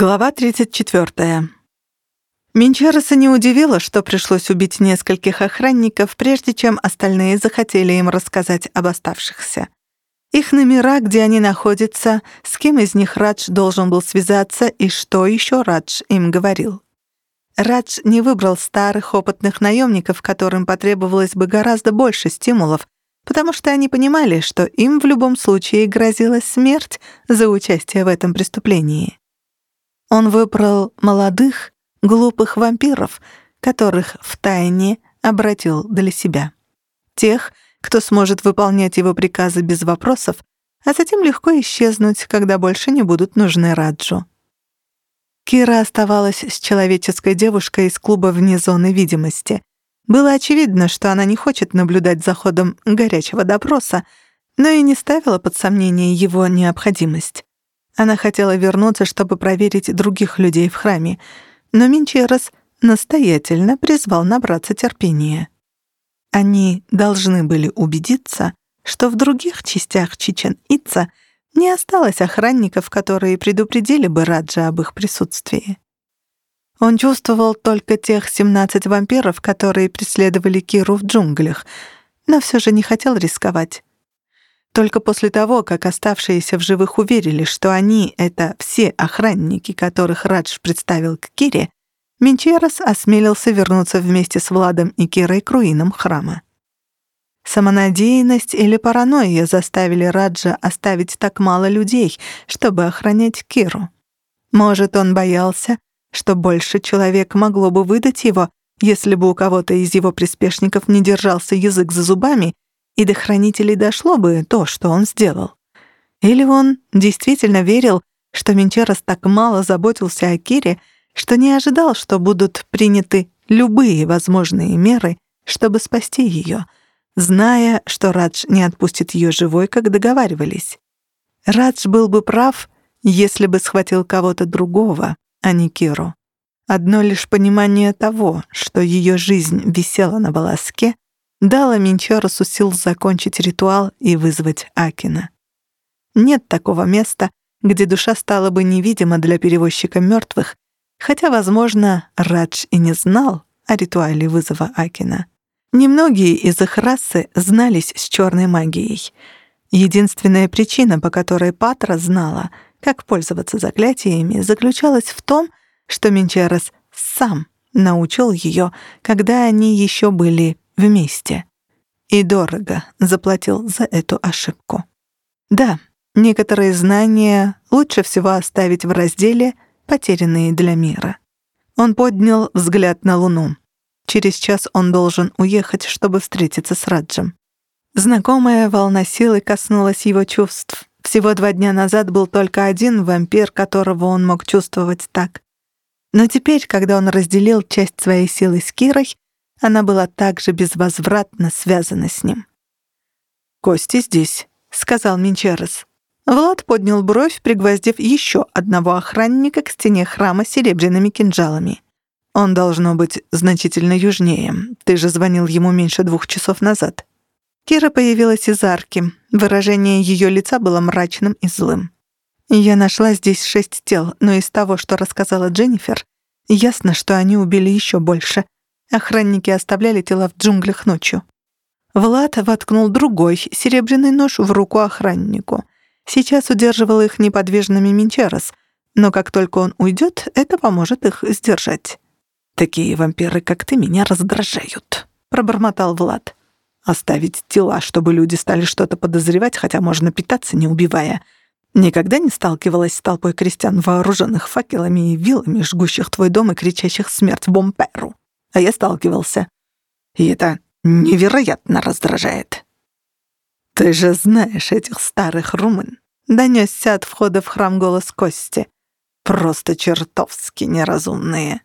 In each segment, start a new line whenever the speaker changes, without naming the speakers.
Глава 34. Минчереса не удивило, что пришлось убить нескольких охранников, прежде чем остальные захотели им рассказать об оставшихся. Их номера, где они находятся, с кем из них Радж должен был связаться и что еще Радж им говорил. Радж не выбрал старых опытных наемников, которым потребовалось бы гораздо больше стимулов, потому что они понимали, что им в любом случае грозила смерть за участие в этом преступлении. Он выбрал молодых, глупых вампиров, которых втайне обратил для себя. Тех, кто сможет выполнять его приказы без вопросов, а затем легко исчезнуть, когда больше не будут нужны Раджу. Кира оставалась с человеческой девушкой из клуба вне зоны видимости. Было очевидно, что она не хочет наблюдать за ходом горячего допроса, но и не ставила под сомнение его необходимость. Она хотела вернуться, чтобы проверить других людей в храме, но Минчерос настоятельно призвал набраться терпения. Они должны были убедиться, что в других частях Чичен-Ица не осталось охранников, которые предупредили бы Раджа об их присутствии. Он чувствовал только тех 17 вампиров, которые преследовали Киру в джунглях, но все же не хотел рисковать. Только после того, как оставшиеся в живых уверили, что они — это все охранники, которых Радж представил к Кире, Минчерос осмелился вернуться вместе с Владом и Кирой к руинам храма. Самонадеянность или паранойя заставили Раджа оставить так мало людей, чтобы охранять Киру. Может, он боялся, что больше человек могло бы выдать его, если бы у кого-то из его приспешников не держался язык за зубами и до хранителей дошло бы то, что он сделал. Или он действительно верил, что Менчерос так мало заботился о Кире, что не ожидал, что будут приняты любые возможные меры, чтобы спасти ее, зная, что Радж не отпустит ее живой, как договаривались. Радж был бы прав, если бы схватил кого-то другого, а не Киру. Одно лишь понимание того, что ее жизнь висела на волоске, дала Минчаросу сил закончить ритуал и вызвать Акина. Нет такого места, где душа стала бы невидима для перевозчика мертвых, хотя, возможно, Радж и не знал о ритуале вызова Акина. Немногие из их расы знались с черной магией. Единственная причина, по которой Патра знала, как пользоваться заклятиями, заключалась в том, что Минчарос сам научил ее, когда они еще были вместе. И дорого заплатил за эту ошибку. Да, некоторые знания лучше всего оставить в разделе «Потерянные для мира». Он поднял взгляд на Луну. Через час он должен уехать, чтобы встретиться с Раджем. Знакомая волна силы коснулась его чувств. Всего два дня назад был только один вампир, которого он мог чувствовать так. Но теперь, когда он разделил часть своей силы с Кирой, она была также безвозвратно связана с ним. «Кости здесь», — сказал Минчерес. Влад поднял бровь, пригвоздив еще одного охранника к стене храма серебряными кинжалами. «Он должно быть значительно южнее. Ты же звонил ему меньше двух часов назад». Кира появилась из арки. Выражение ее лица было мрачным и злым. «Я нашла здесь шесть тел, но из того, что рассказала Дженнифер, ясно, что они убили еще больше. Охранники оставляли тела в джунглях ночью. Влад воткнул другой серебряный нож в руку охраннику. Сейчас удерживал их неподвижными Минчерос, но как только он уйдет, это поможет их сдержать. «Такие вампиры, как ты, меня раздражают», — пробормотал Влад. «Оставить тела, чтобы люди стали что-то подозревать, хотя можно питаться, не убивая. Никогда не сталкивалась с толпой крестьян, вооруженных факелами и вилами, жгущих твой дом и кричащих смерть Бомперу а я сталкивался. И это невероятно раздражает. «Ты же знаешь этих старых румын», — донёсся от входа в храм голос Кости. «Просто чертовски неразумные».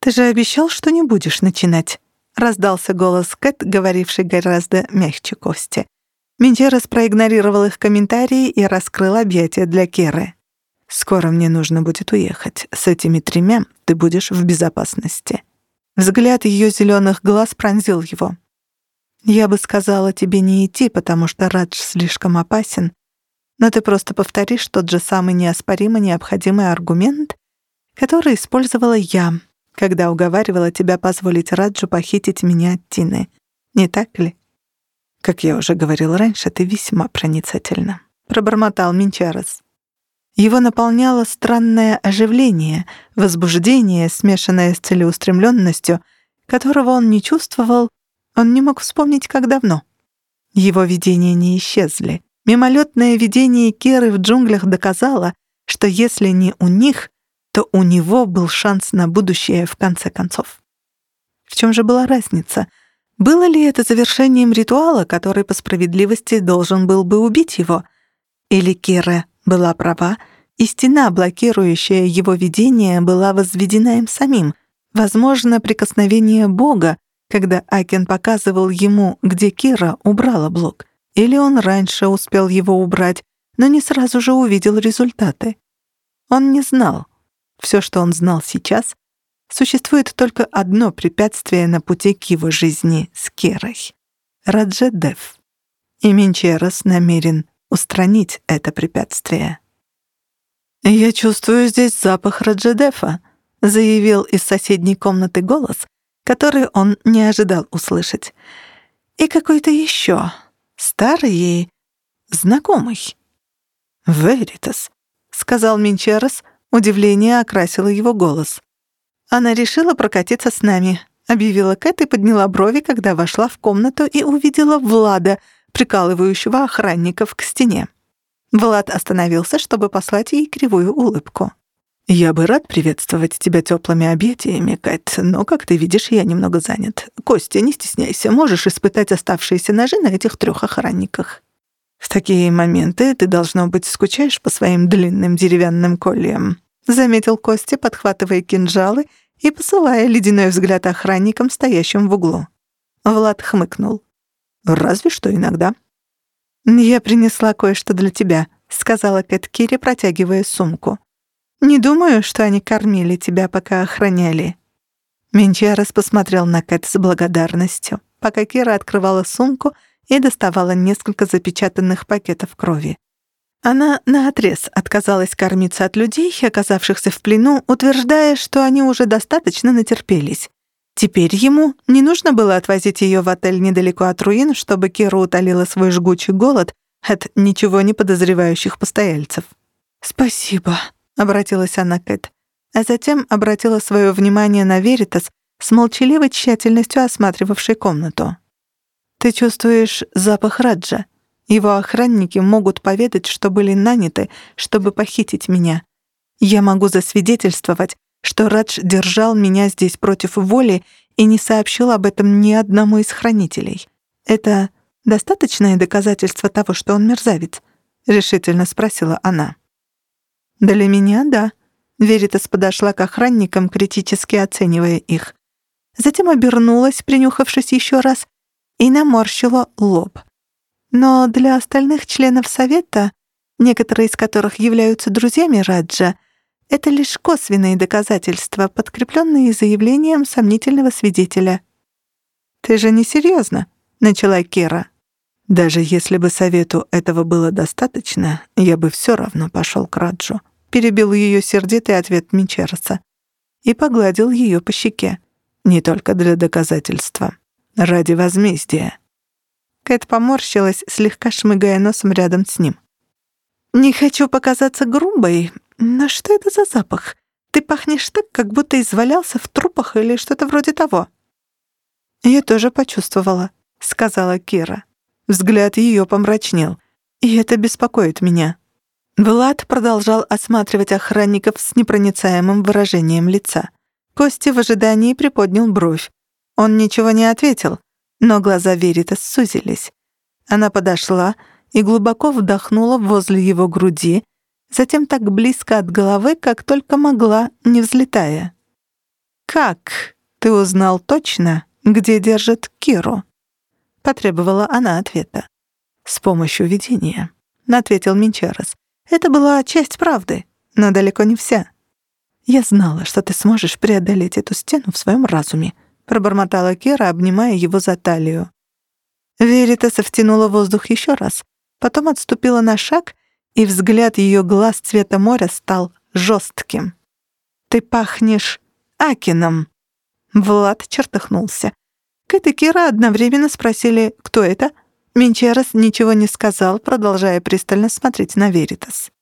«Ты же обещал, что не будешь начинать», — раздался голос Кэт, говоривший гораздо мягче Кости. Менчерес проигнорировал их комментарии и раскрыл объятия для Керы. «Скоро мне нужно будет уехать. С этими тремя ты будешь в безопасности». Взгляд ее зеленых глаз пронзил его. «Я бы сказала тебе не идти, потому что Радж слишком опасен, но ты просто повторишь тот же самый неоспоримо необходимый аргумент, который использовала я, когда уговаривала тебя позволить Раджу похитить меня от Тины. Не так ли? Как я уже говорил раньше, ты весьма проницательна. Пробормотал Минчарес. Его наполняло странное оживление, возбуждение, смешанное с целеустремленностью, которого он не чувствовал, он не мог вспомнить, как давно. Его видения не исчезли. Мимолетное видение Керы в джунглях доказало, что если не у них, то у него был шанс на будущее в конце концов. В чем же была разница? Было ли это завершением ритуала, который по справедливости должен был бы убить его? Или Кера была права, и стена, блокирующая его видение, была возведена им самим? Возможно, прикосновение Бога, когда Акен показывал ему, где Кира убрала блок. Или он раньше успел его убрать, но не сразу же увидел результаты. Он не знал, все, что он знал сейчас, существует только одно препятствие на пути к его жизни с Керой — Раджедев. И Минчерос намерен устранить это препятствие. «Я чувствую здесь запах Раджедефа», — заявил из соседней комнаты голос, который он не ожидал услышать. «И какой-то еще, старый и знакомый». «Веритас», — сказал Минчерос, — Удивление окрасило его голос. «Она решила прокатиться с нами», — объявила Кэт и подняла брови, когда вошла в комнату и увидела Влада, прикалывающего охранников к стене. Влад остановился, чтобы послать ей кривую улыбку. «Я бы рад приветствовать тебя теплыми объятиями, Кэт, но, как ты видишь, я немного занят. Костя, не стесняйся, можешь испытать оставшиеся ножи на этих трех охранниках». В такие моменты ты, должно быть, скучаешь по своим длинным деревянным кольям. — заметил Костя, подхватывая кинжалы и посылая ледяной взгляд охранникам, стоящим в углу. Влад хмыкнул. «Разве что иногда». «Я принесла кое-что для тебя», — сказала Кэт Кири, протягивая сумку. «Не думаю, что они кормили тебя, пока охраняли». Менчарес посмотрел на Кэт с благодарностью, пока Кира открывала сумку и доставала несколько запечатанных пакетов крови. Она наотрез отказалась кормиться от людей, оказавшихся в плену, утверждая, что они уже достаточно натерпелись. Теперь ему не нужно было отвозить ее в отель недалеко от руин, чтобы Кира утолила свой жгучий голод от ничего не подозревающих постояльцев. «Спасибо», — обратилась она к Кэт, а затем обратила свое внимание на Веритас с молчаливой тщательностью осматривавшей комнату. «Ты чувствуешь запах Раджа?» Его охранники могут поведать, что были наняты, чтобы похитить меня. Я могу засвидетельствовать, что Радж держал меня здесь против воли и не сообщил об этом ни одному из хранителей. Это достаточное доказательство того, что он мерзавец?» — решительно спросила она. «Для меня — да». Веритас подошла к охранникам, критически оценивая их. Затем обернулась, принюхавшись еще раз, и наморщила лоб. Но для остальных членов Совета, некоторые из которых являются друзьями Раджа, это лишь косвенные доказательства, подкрепленные заявлением сомнительного свидетеля. «Ты же не серьезно? начала Кира. «Даже если бы Совету этого было достаточно, я бы все равно пошел к Раджу», перебил ее сердитый ответ Мичерса и погладил ее по щеке. «Не только для доказательства. Ради возмездия». Кэт поморщилась, слегка шмыгая носом рядом с ним. «Не хочу показаться грубой, но что это за запах? Ты пахнешь так, как будто извалялся в трупах или что-то вроде того». «Я тоже почувствовала», — сказала Кира. Взгляд ее помрачнел. «И это беспокоит меня». Влад продолжал осматривать охранников с непроницаемым выражением лица. Кости в ожидании приподнял бровь. Он ничего не ответил, но глаза Верита сузились. Она подошла и глубоко вдохнула возле его груди, затем так близко от головы, как только могла, не взлетая. «Как ты узнал точно, где держат Киру?» — потребовала она ответа. «С помощью видения», — ответил Минчарес. «Это была часть правды, но далеко не вся. Я знала, что ты сможешь преодолеть эту стену в своем разуме, — пробормотала Кира, обнимая его за талию. Веритаса втянула воздух еще раз, потом отступила на шаг и взгляд ее глаз цвета моря стал жестким. «Ты пахнешь Акином!» Влад чертыхнулся. Кэт и Кира одновременно спросили, кто это. Минчерос ничего не сказал, продолжая пристально смотреть на Веритас.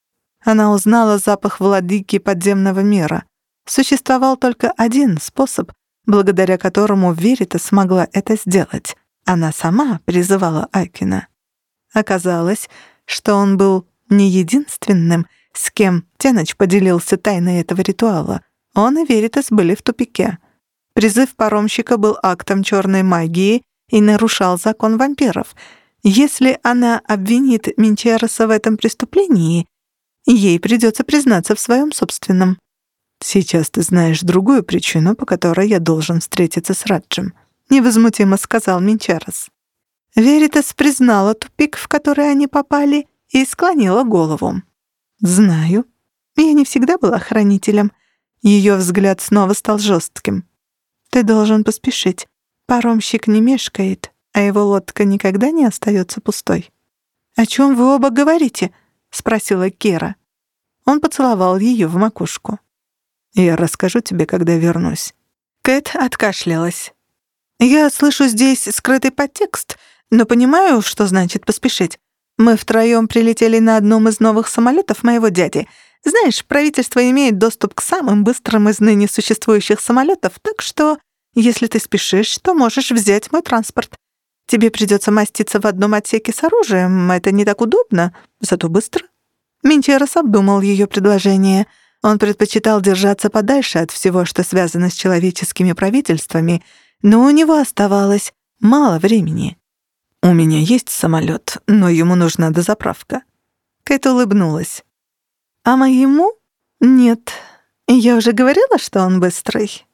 Она узнала запах владыки подземного мира. Существовал только один способ, благодаря которому Верита смогла это сделать. Она сама призывала Акина. Оказалось, что он был не единственным, с кем Теноч поделился тайной этого ритуала. Он и Веритас были в тупике. Призыв паромщика был актом черной магии и нарушал закон вампиров. Если она обвинит Минчероса в этом преступлении, ей придется признаться в своем собственном. «Сейчас ты знаешь другую причину, по которой я должен встретиться с Раджем», — невозмутимо сказал Минчерос. Веритас признала тупик, в который они попали, и склонила голову. «Знаю. Я не всегда была хранителем». Ее взгляд снова стал жестким. «Ты должен поспешить. Паромщик не мешкает, а его лодка никогда не остается пустой». «О чем вы оба говорите?» — спросила Кира. Он поцеловал ее в макушку. «Я расскажу тебе, когда вернусь». Кэт откашлялась. «Я слышу здесь скрытый подтекст, но понимаю, что значит поспешить. Мы втроем прилетели на одном из новых самолетов моего дяди. Знаешь, правительство имеет доступ к самым быстрым из ныне существующих самолетов, так что, если ты спешишь, то можешь взять мой транспорт. Тебе придется маститься в одном отсеке с оружием, это не так удобно, зато быстро». Минчерос обдумал ее предложение. Он предпочитал держаться подальше от всего, что связано с человеческими правительствами, но у него оставалось мало времени. «У меня есть самолет, но ему нужна дозаправка». Кэт улыбнулась. «А моему? Нет. Я уже говорила, что он быстрый».